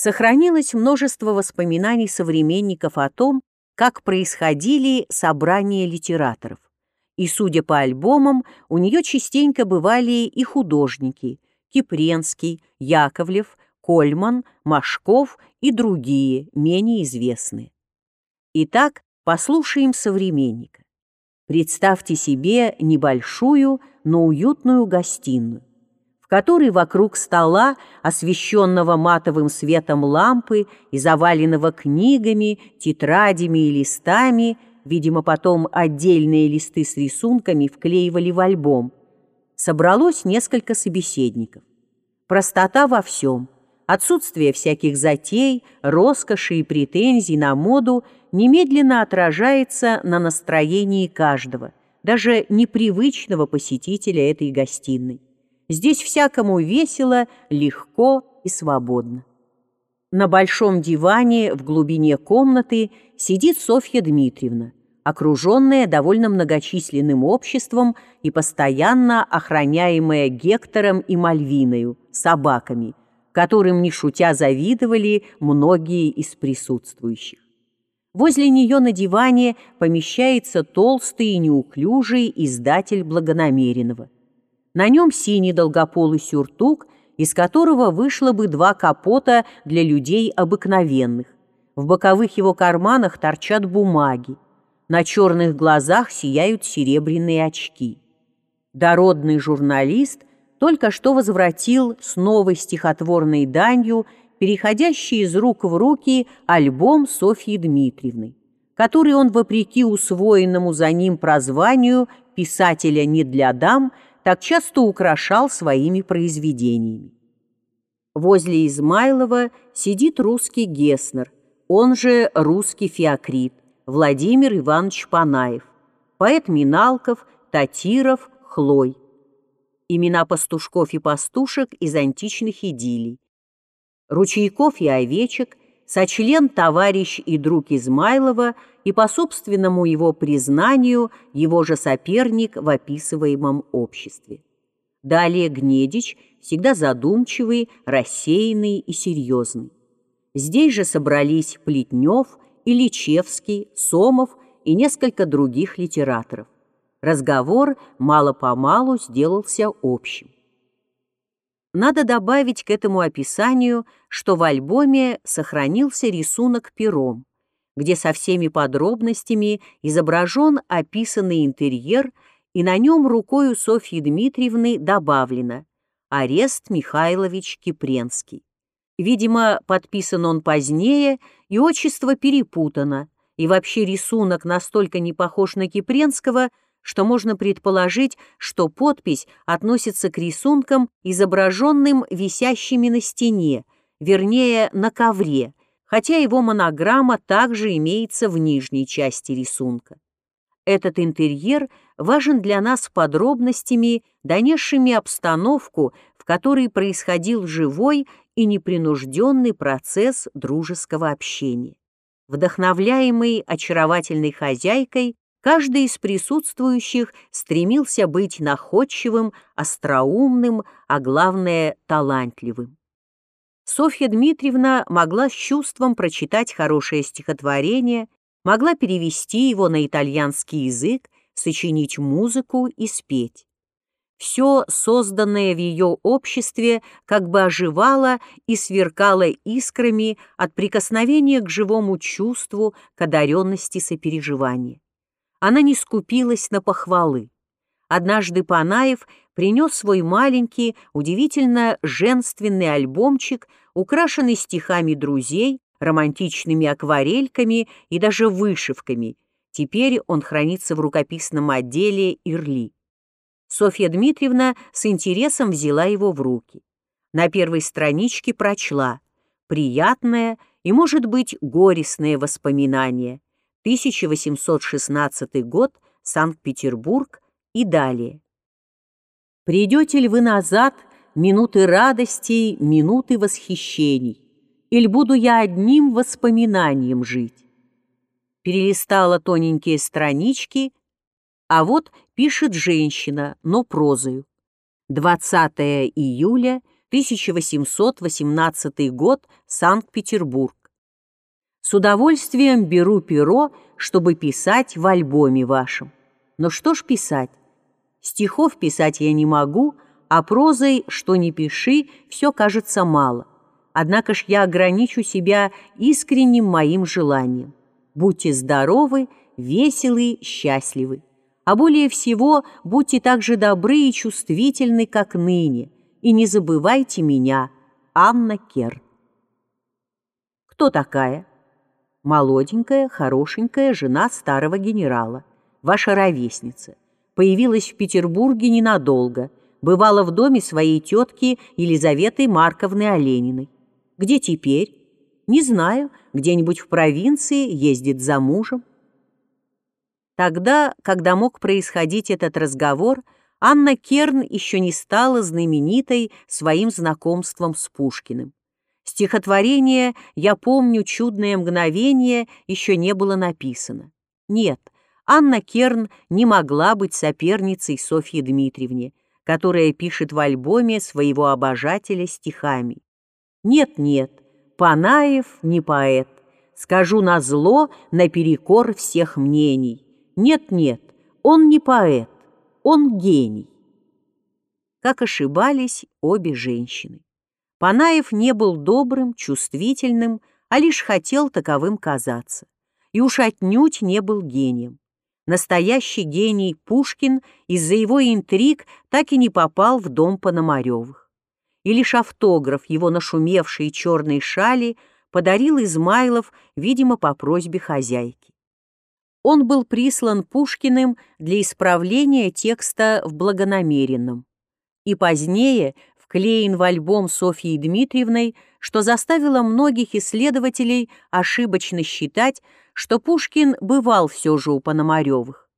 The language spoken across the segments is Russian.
Сохранилось множество воспоминаний современников о том, как происходили собрания литераторов. И, судя по альбомам, у нее частенько бывали и художники – Кипренский, Яковлев, Кольман, Машков и другие, менее известные. Итак, послушаем современника. Представьте себе небольшую, но уютную гостиную, в которой вокруг стола, освещенного матовым светом лампы и заваленного книгами, тетрадями и листами – видимо, потом отдельные листы с рисунками вклеивали в альбом, собралось несколько собеседников. Простота во всем, отсутствие всяких затей, роскоши и претензий на моду немедленно отражается на настроении каждого, даже непривычного посетителя этой гостиной. Здесь всякому весело, легко и свободно. На большом диване в глубине комнаты сидит Софья Дмитриевна, окруженная довольно многочисленным обществом и постоянно охраняемая Гектором и Мальвиною, собаками, которым, не шутя, завидовали многие из присутствующих. Возле нее на диване помещается толстый и неуклюжий издатель благонамеренного. На нем синий долгополый сюртук, из которого вышло бы два капота для людей обыкновенных. В боковых его карманах торчат бумаги. На черных глазах сияют серебряные очки. Дородный журналист только что возвратил с новой стихотворной данью, переходящий из рук в руки, альбом Софьи Дмитриевны, который он, вопреки усвоенному за ним прозванию писателя не для дам, так часто украшал своими произведениями. Возле Измайлова сидит русский Геснер, он же русский Феокрит, Владимир Иванович Панаев, поэт Миналков, Татиров, Хлой. Имена пастушков и пастушек из античных идиллий. Ручейков и овечек, сочлен товарищ и друг Измайлова и по собственному его признанию его же соперник в описываемом обществе. Далее Гнедич, всегда задумчивый, рассеянный и серьезный. Здесь же собрались Плетнев, Ильичевский, Сомов и несколько других литераторов. Разговор мало-помалу сделался общим. Надо добавить к этому описанию, что в альбоме сохранился рисунок пером, где со всеми подробностями изображен описанный интерьер, и на нем рукою Софьи Дмитриевны добавлено «Арест Михайлович Кипренский». Видимо, подписан он позднее, и отчество перепутано, и вообще рисунок настолько не похож на Кипренского, что можно предположить, что подпись относится к рисункам, изображенным висящими на стене, вернее, на ковре, хотя его монограмма также имеется в нижней части рисунка. Этот интерьер важен для нас подробностями, донесшими обстановку, в которой происходил живой и непринужденный процесс дружеского общения. Вдохновляемый очаровательной хозяйкой, каждый из присутствующих стремился быть находчивым, остроумным, а главное – талантливым. Софья Дмитриевна могла с чувством прочитать хорошее стихотворение, могла перевести его на итальянский язык, сочинить музыку и спеть. Все созданное в ее обществе как бы оживало и сверкало искрами от прикосновения к живому чувству, к одаренности сопереживания. Она не скупилась на похвалы. Однажды Панаев принес свой маленький, удивительно женственный альбомчик, украшенный стихами друзей, романтичными акварельками и даже вышивками. Теперь он хранится в рукописном отделе Ирли. Софья Дмитриевна с интересом взяла его в руки. На первой страничке прочла «Приятное и, может быть, горестное воспоминание. 1816 год, Санкт-Петербург» и далее. «Придете ли вы назад, минуты радостей, минуты восхищений? Или буду я одним воспоминанием жить?» Перелистала тоненькие странички а вот пишет женщина, но прозою. 20 июля 1818 год, Санкт-Петербург. С удовольствием беру перо, чтобы писать в альбоме вашем. Но что ж писать? Стихов писать я не могу, а прозой, что ни пиши, все кажется мало. Однако ж я ограничу себя искренним моим желанием. Будьте здоровы, веселы, счастливы. А более всего, будьте так же добры и чувствительны, как ныне. И не забывайте меня, Анна Керн. Кто такая? Молоденькая, хорошенькая жена старого генерала, ваша ровесница. Появилась в Петербурге ненадолго, бывала в доме своей тетки Елизаветы Марковны Олениной. Где теперь? Не знаю, где-нибудь в провинции, ездит за мужем. Тогда, когда мог происходить этот разговор, Анна Керн еще не стала знаменитой своим знакомством с Пушкиным. Стихотворение «Я помню чудное мгновение» еще не было написано. Нет, Анна Керн не могла быть соперницей Софье Дмитриевне, которая пишет в альбоме своего обожателя стихами. Нет-нет, Панаев не поэт, скажу на зло наперекор всех мнений. Нет-нет, он не поэт, он гений. Как ошибались обе женщины. Панаев не был добрым, чувствительным, а лишь хотел таковым казаться. И уж отнюдь не был гением. Настоящий гений Пушкин из-за его интриг так и не попал в дом Пономаревых. И лишь автограф его нашумевшей черной шали подарил Измайлов, видимо, по просьбе хозяйки. Он был прислан Пушкиным для исправления текста в благонамеренном. И позднее вклеен в альбом Софьей Дмитриевной, что заставило многих исследователей ошибочно считать, что Пушкин бывал все же у Пономаревых.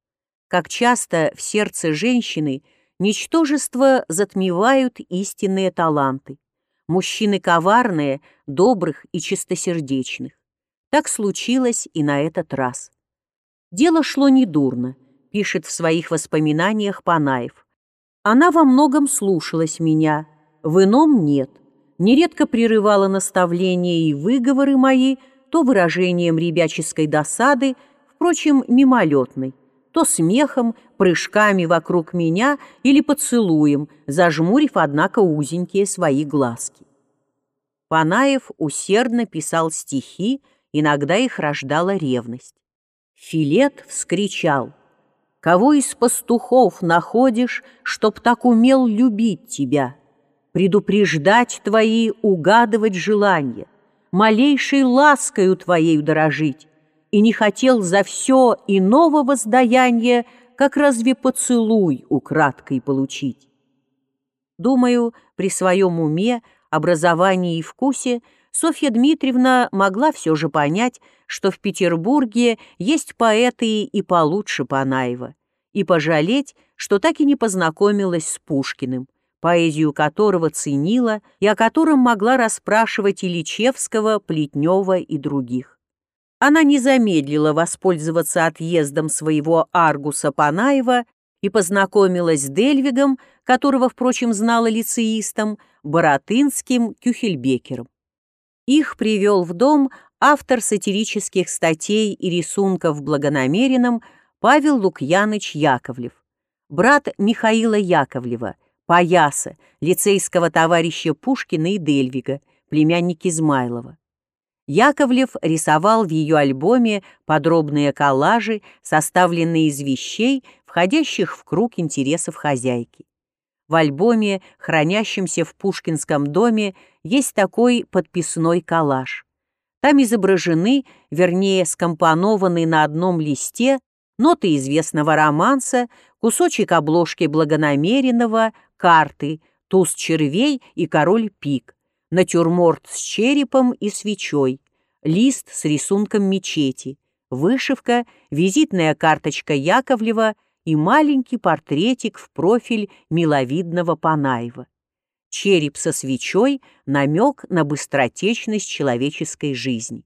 Как часто в сердце женщины ничтожество затмевают истинные таланты. Мужчины коварные, добрых и чистосердечных. Так случилось и на этот раз. Дело шло недурно, пишет в своих воспоминаниях Панаев. Она во многом слушалась меня, в ином нет. Нередко прерывала наставления и выговоры мои то выражением ребяческой досады, впрочем, мимолетной, то смехом, прыжками вокруг меня или поцелуем, зажмурив, однако, узенькие свои глазки. Панаев усердно писал стихи, иногда их рождала ревность. Филет вскричал «Кого из пастухов находишь, чтоб так умел любить тебя?» Предупреждать твои, угадывать желания, малейшей ласкою твоею дорожить, и не хотел за все иного воздаяния, как разве поцелуй украдкой получить. Думаю, при своем уме, образовании и вкусе Софья Дмитриевна могла все же понять, что в Петербурге есть поэты и получше Панаева, и пожалеть, что так и не познакомилась с Пушкиным, поэзию которого ценила и о котором могла расспрашивать Ильичевского, Плетнева и других. Она не замедлила воспользоваться отъездом своего Аргуса Панаева и познакомилась с Дельвигом, которого, впрочем, знала лицеистом, Боротынским Кюхельбекером. Их привел в дом автор сатирических статей и рисунков благонамеренным Павел Лукьяныч Яковлев, брат Михаила Яковлева – Паяса, лицейского товарища Пушкина и Дельвига, племянник Измайлова. Яковлев рисовал в ее альбоме подробные коллажи, составленные из вещей, входящих в круг интересов хозяйки. В альбоме, хранящемся в Пушкинском доме, есть такой подписной коллаж. Там изображены, вернее, скомпонованы на одном листе ноты известного романса, кусочек обложки благонамеренного, карты, туз червей и король пик, натюрморт с черепом и свечой, лист с рисунком мечети, вышивка, визитная карточка Яковлева и маленький портретик в профиль миловидного Панаева. Череп со свечой — намек на быстротечность человеческой жизни.